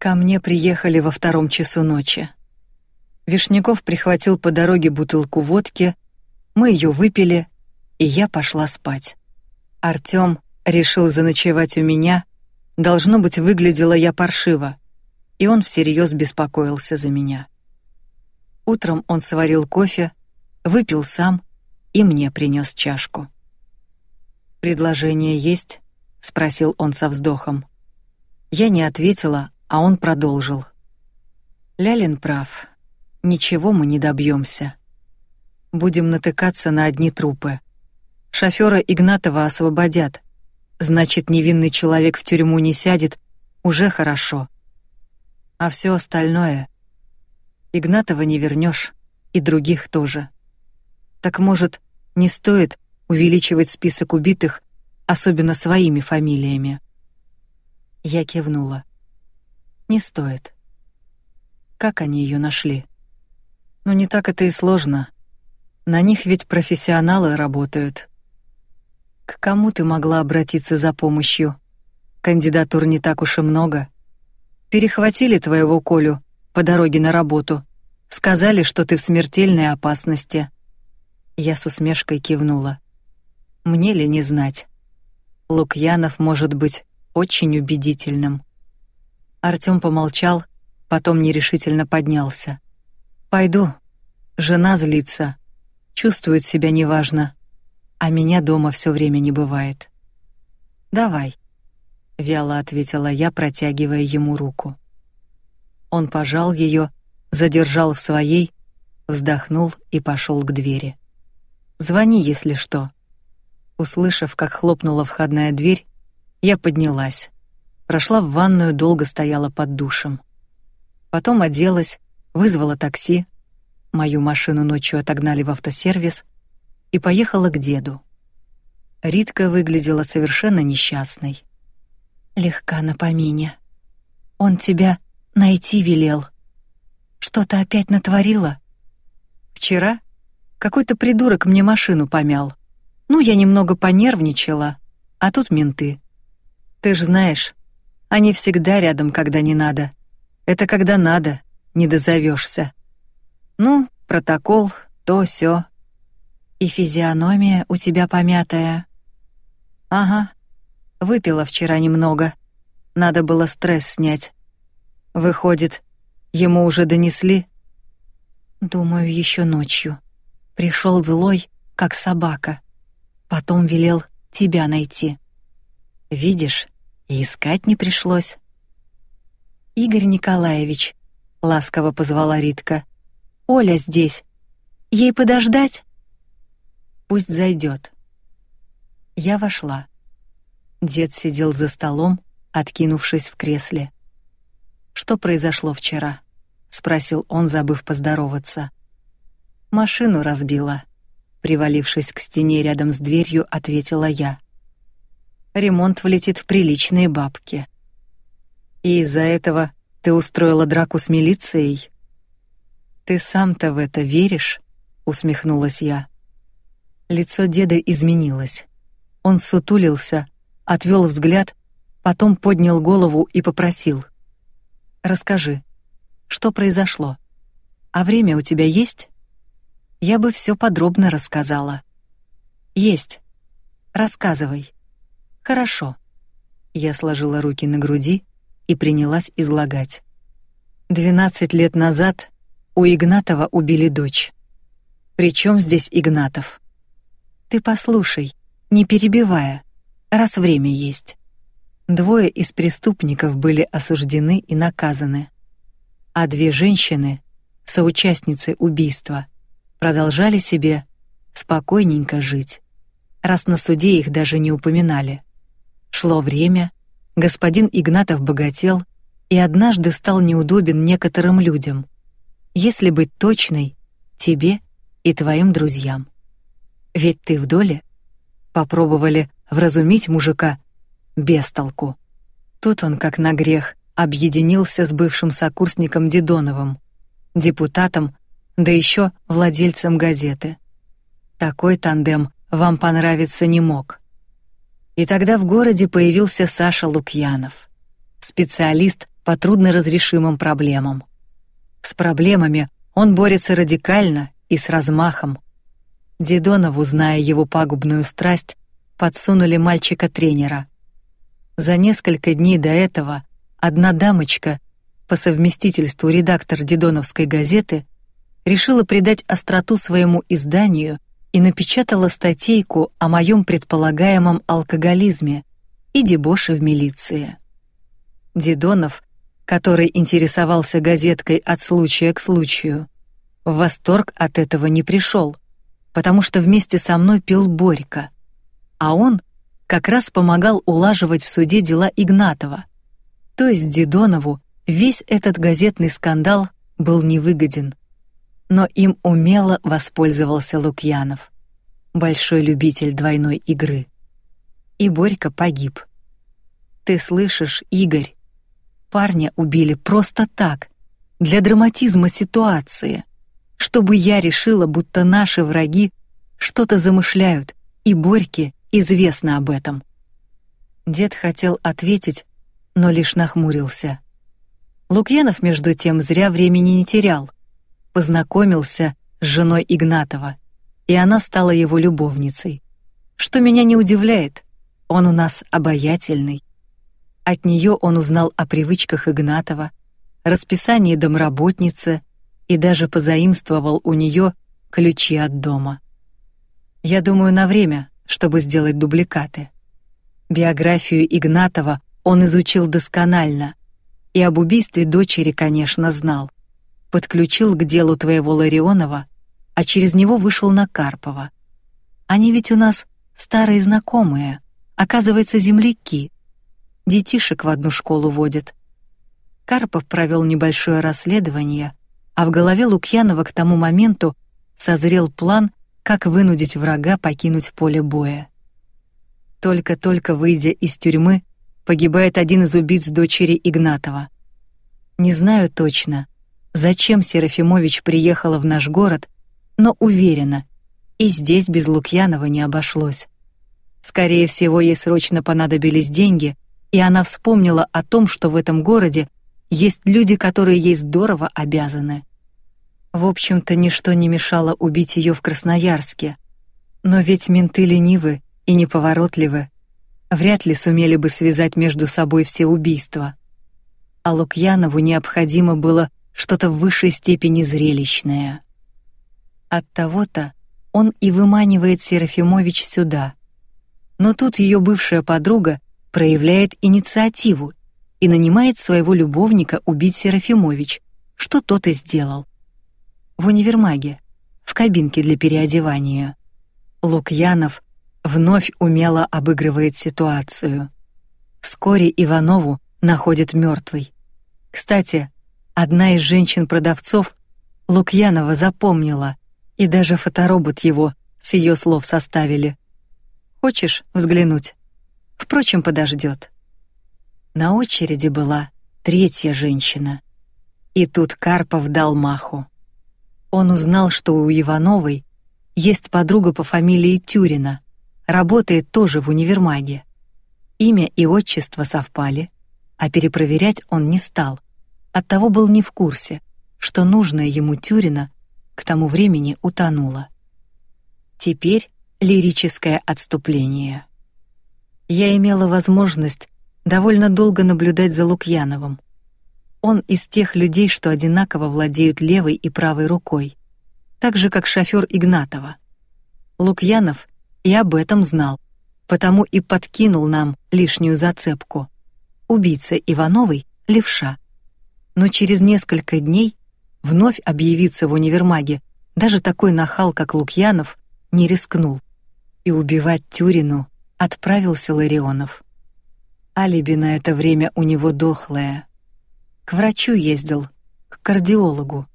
Ко мне приехали во втором часу ночи. Вишняков прихватил по дороге бутылку водки, мы ее выпили, и я пошла спать. Артём решил заночевать у меня, должно быть, выглядела я паршиво, и он всерьез беспокоился за меня. Утром он сварил кофе, выпил сам и мне принес чашку. «Предложение есть?» — спросил он со вздохом. Я не ответила, а он продолжил. Лялин прав. Ничего мы не добьемся. Будем натыкаться на одни трупы. Шофера Игнатова освободят. Значит, невинный человек в тюрьму не сядет, уже хорошо. А все остальное Игнатова не вернешь, и других тоже. Так может, не стоит увеличивать список убитых, особенно своими фамилиями. Я кивнула. Не стоит. Как они ее нашли? Ну не так это и сложно. На них ведь профессионалы работают. К кому ты могла обратиться за помощью? Кандидатур не так уж и много. Перехватили твоего Колю по дороге на работу. Сказали, что ты в смертельной опасности. Я с усмешкой кивнула. Мне ли не знать? Лукьянов может быть очень убедительным. Артём помолчал, потом нерешительно поднялся. Пойду. Жена злится, чувствует себя неважно, а меня дома все время не бывает. Давай, вяло ответила я, протягивая ему руку. Он пожал ее, задержал в своей, вздохнул и пошел к двери. Звони, если что. Услышав, как хлопнула входная дверь, я поднялась. Прошла в ванную, долго стояла под душем. Потом оделась, вызвала такси. Мою машину ночью отогнали в автосервис и поехала к деду. Ритка выглядела совершенно несчастной. Легка на помине. Он тебя найти велел. Что-то опять натворила? Вчера какой-то придурок мне машину помял. Ну, я немного понервничала, а тут менты. Ты ж знаешь, они всегда рядом, когда не надо. Это когда надо, не дозовешься. Ну, протокол, то все. И физиономия у тебя помятая. Ага. Выпила вчера немного. Надо было стресс снять. Выходит, ему уже донесли? Думаю, еще ночью. Пришел злой, как собака. Потом велел тебя найти. Видишь, и искать не пришлось. Игорь Николаевич, ласково позвала Ритка. Оля здесь. Ей подождать? Пусть зайдет. Я вошла. Дед сидел за столом, откинувшись в кресле. Что произошло вчера? спросил он, забыв поздороваться. Машину разбила привалившись к стене рядом с дверью, ответила я. Ремонт влетит в приличные бабки. И из-за этого ты устроила драку с милицией? Ты сам-то в это веришь? усмехнулась я. Лицо деда изменилось. Он сутулился, отвел взгляд, потом поднял голову и попросил: "Расскажи, что произошло? А время у тебя есть?" я бы все подробно рассказала. Есть. Рассказывай. Хорошо. Я сложила руки на груди и принялась излагать. Двенадцать лет назад у Игнатова убили дочь. Причем здесь Игнатов? Ты послушай, не перебивая, раз время есть. Двое из преступников были осуждены и наказаны, а две женщины, соучастницы убийства, продолжали себе спокойненько жить, раз на суде их даже не упоминали. Шло время, господин Игнатов богател и однажды стал неудобен некоторым людям. Если быть точной, тебе и твоим друзьям. Ведь ты в доле. Попробовали вразумить мужика без толку. Тут он, как на грех, объединился с бывшим сокурсником Дедоновым, депутатом да еще владельцем газеты. Такой тандем вам понравиться не мог. И тогда в городе появился Саша Лукьянов, специалист по трудноразрешимым проблемам. С проблемами он борется радикально и с размахом. Дедонову, зная его пагубную страсть, подсунули мальчика-тренера. За несколько дней до этого одна дамочка, по совместительству редактор Дедоновской газеты, решила придать остроту своему изданию и напечатала статейку о моем предполагаемом алкоголизме и дебоше в милиции. Дедонов, который интересовался газеткой от случая к случаю, в восторг от этого не пришел, потому что вместе со мной пил Борька, а он как раз помогал улаживать в суде дела Игнатова. То есть Дедонову весь этот газетный скандал был невыгоден но им умело воспользовался Лукьянов, большой любитель двойной игры. И Борька погиб. Ты слышишь, Игорь? Парня убили просто так, для драматизма ситуации, чтобы я решила, будто наши враги что-то замышляют, и Борьке известно об этом. Дед хотел ответить, но лишь нахмурился. Лукьянов между тем зря времени не терял познакомился с женой Игнатова, и она стала его любовницей. Что меня не удивляет, он у нас обаятельный. От нее он узнал о привычках Игнатова, расписании домработницы и даже позаимствовал у нее ключи от дома. Я думаю, на время, чтобы сделать дубликаты. Биографию Игнатова он изучил досконально и об убийстве дочери, конечно, знал подключил к делу твоего Ларионова, а через него вышел на Карпова. Они ведь у нас старые знакомые, оказывается, земляки. Детишек в одну школу водят. Карпов провел небольшое расследование, а в голове Лукьянова к тому моменту созрел план, как вынудить врага покинуть поле боя. Только-только выйдя из тюрьмы, погибает один из убийц дочери Игнатова. Не знаю точно, зачем Серафимович приехала в наш город, но уверена, и здесь без Лукьянова не обошлось. Скорее всего, ей срочно понадобились деньги, и она вспомнила о том, что в этом городе есть люди, которые ей здорово обязаны. В общем-то, ничто не мешало убить ее в Красноярске. Но ведь менты ленивы и неповоротливы, вряд ли сумели бы связать между собой все убийства. А Лукьянову необходимо было что-то в высшей степени зрелищное. От того-то он и выманивает Серафимович сюда. Но тут ее бывшая подруга проявляет инициативу и нанимает своего любовника убить Серафимович, что тот и сделал. В универмаге, в кабинке для переодевания. Лукьянов вновь умело обыгрывает ситуацию. Вскоре Иванову находят мертвой. Кстати, Одна из женщин-продавцов Лукьянова запомнила, и даже фоторобот его с ее слов составили. Хочешь взглянуть? Впрочем, подождет. На очереди была третья женщина. И тут Карпов дал маху. Он узнал, что у Ивановой есть подруга по фамилии Тюрина, работает тоже в универмаге. Имя и отчество совпали, а перепроверять он не стал — Оттого был не в курсе, что нужное ему Тюрина к тому времени утонуло. Теперь лирическое отступление. Я имела возможность довольно долго наблюдать за Лукьяновым. Он из тех людей, что одинаково владеют левой и правой рукой, так же как шофер Игнатова. Лукьянов и об этом знал, потому и подкинул нам лишнюю зацепку. Убийца Ивановой — левша но через несколько дней вновь объявиться в универмаге даже такой нахал, как Лукьянов, не рискнул. И убивать Тюрину отправился Ларионов. Алиби на это время у него дохлое. К врачу ездил, к кардиологу.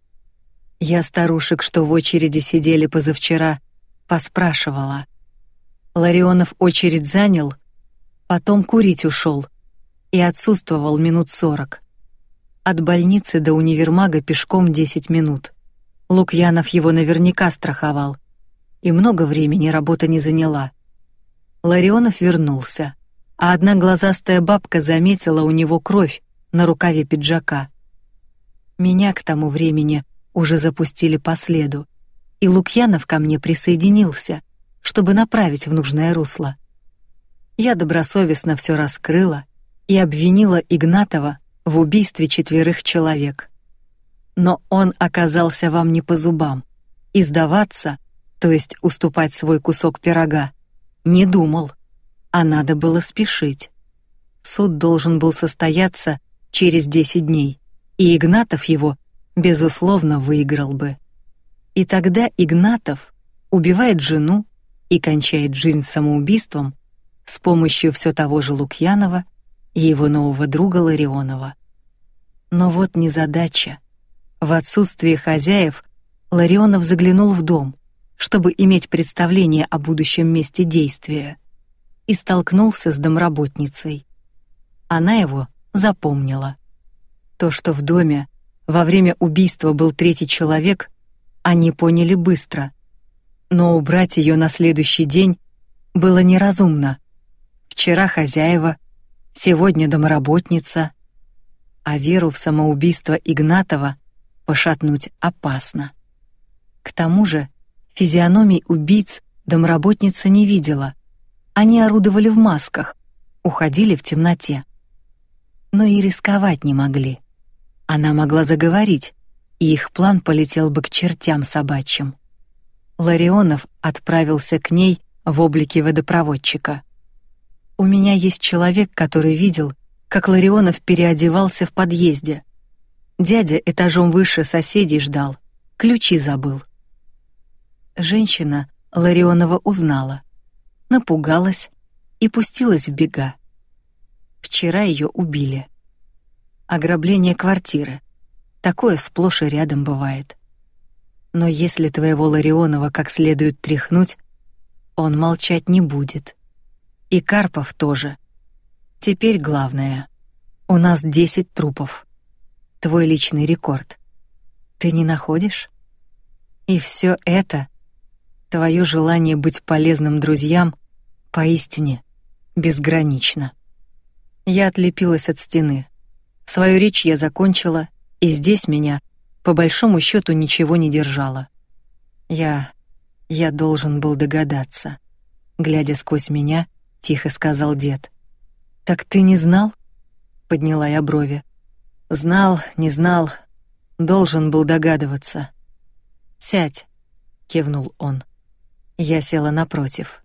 Я старушек, что в очереди сидели позавчера, поспрашивала. Ларионов очередь занял, потом курить ушел и отсутствовал минут сорок. От больницы до универмага пешком 10 минут. Лукьянов его наверняка страховал. И много времени работа не заняла. Ларионов вернулся, а одна глазастая бабка заметила у него кровь на рукаве пиджака. Меня к тому времени уже запустили по следу, и Лукьянов ко мне присоединился, чтобы направить в нужное русло. Я добросовестно все раскрыла и обвинила Игнатова в убийстве четверых человек. Но он оказался вам не по зубам. И сдаваться, то есть уступать свой кусок пирога, не думал, а надо было спешить. Суд должен был состояться через 10 дней, и Игнатов его, безусловно, выиграл бы. И тогда Игнатов убивает жену и кончает жизнь самоубийством с помощью все того же Лукьянова его нового друга Ларионова. Но вот незадача. В отсутствие хозяев Ларионов заглянул в дом, чтобы иметь представление о будущем месте действия, и столкнулся с домработницей. Она его запомнила. То, что в доме во время убийства был третий человек, они поняли быстро. Но убрать ее на следующий день было неразумно. Вчера хозяева, сегодня домработница, а веру в самоубийство Игнатова пошатнуть опасно. К тому же, физиономий убийц домработница не видела. Они орудовали в масках, уходили в темноте. Но и рисковать не могли. Она могла заговорить, и их план полетел бы к чертям собачьим. Ларионов отправился к ней в облике водопроводчика. У меня есть человек, который видел, как Ларионов переодевался в подъезде. Дядя этажом выше соседей ждал, ключи забыл. Женщина Ларионова узнала, напугалась и пустилась в бега. Вчера ее убили. Ограбление квартиры. Такое сплошь и рядом бывает. Но если твоего Ларионова как следует тряхнуть, он молчать не будет. И Карпов тоже. Теперь главное. У нас десять трупов. Твой личный рекорд. Ты не находишь? И все это твое желание быть полезным друзьям поистине безгранично. Я отлепилась от стены. Свою речь я закончила, и здесь меня по большому счету ничего не держало. Я я должен был догадаться. Глядя сквозь меня, тихо сказал дед. Так ты не знал? Подняла я брови. Знал, не знал, должен был догадываться. Сядь, кивнул он. Я села напротив.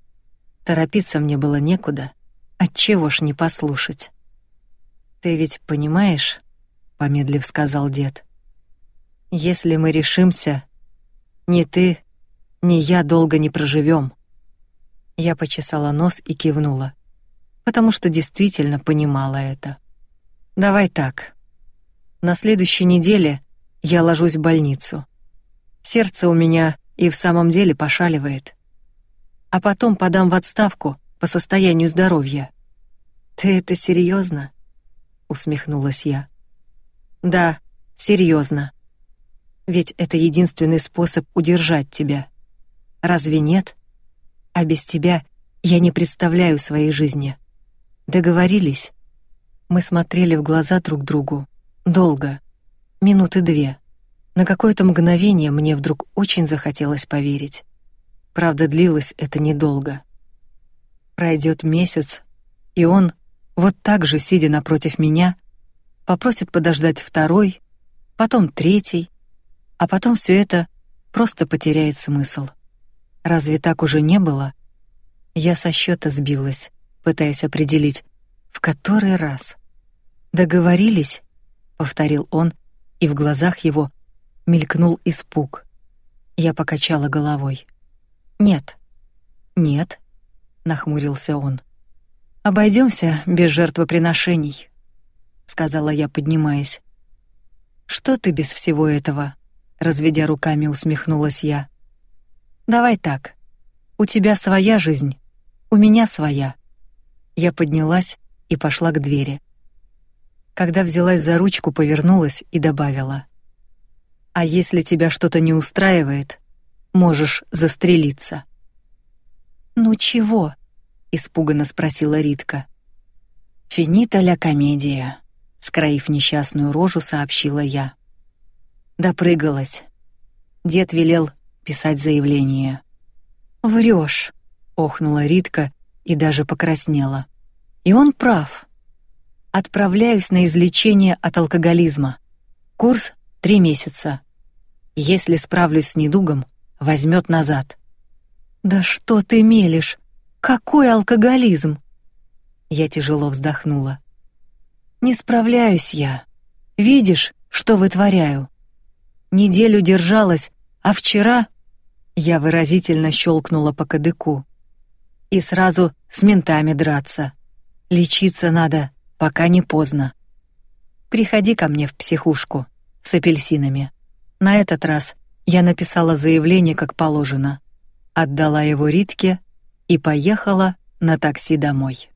Торопиться мне было некуда. Отчего ж не послушать? Ты ведь понимаешь, помедлив сказал дед. Если мы решимся, ни ты, ни я долго не проживем. Я почесала нос и кивнула, потому что действительно понимала это. Давай так. На следующей неделе я ложусь в больницу. Сердце у меня и в самом деле пошаливает. А потом подам в отставку по состоянию здоровья. Ты это серьезно? усмехнулась я. Да, серьезно. Ведь это единственный способ удержать тебя. Разве нет? А без тебя я не представляю своей жизни. Договорились? Мы смотрели в глаза друг другу долго, минуты две. На какое-то мгновение мне вдруг очень захотелось поверить. Правда, длилось это недолго. Пройдет месяц, и он, вот так же сидя напротив меня, попросит подождать второй, потом третий, а потом все это просто потеряет смысл. Разве так уже не было? Я со счета сбилась, пытаясь определить, в который раз. Договорились, повторил он, и в глазах его мелькнул испуг. Я покачала головой. Нет. Нет, нахмурился он. Обойдемся без жертвоприношений, сказала я, поднимаясь. Что ты без всего этого? разведя руками, усмехнулась я. Давай так. У тебя своя жизнь, у меня своя. Я поднялась и пошла к двери. Когда взялась за ручку, повернулась и добавила: А если тебя что-то не устраивает, можешь застрелиться. Ну чего? испуганно спросила Ритка. Финита ля комедия, скроив несчастную рожу, сообщила я. Допрыгалась. Дед велел писать заявление. Врешь, охнула Ритка и даже покраснела. И он прав. Отправляюсь на излечение от алкоголизма. Курс три месяца. Если справлюсь с недугом, возьмет назад. Да что ты мелешь? Какой алкоголизм? Я тяжело вздохнула. Не справляюсь я. Видишь, что вытворяю? Неделю держалась, а вчера я выразительно щелкнула по кадыку. И сразу с ментами драться. Лечиться надо, пока не поздно. Приходи ко мне в психушку с апельсинами. На этот раз я написала заявление как положено, отдала его Ритке и поехала на такси домой.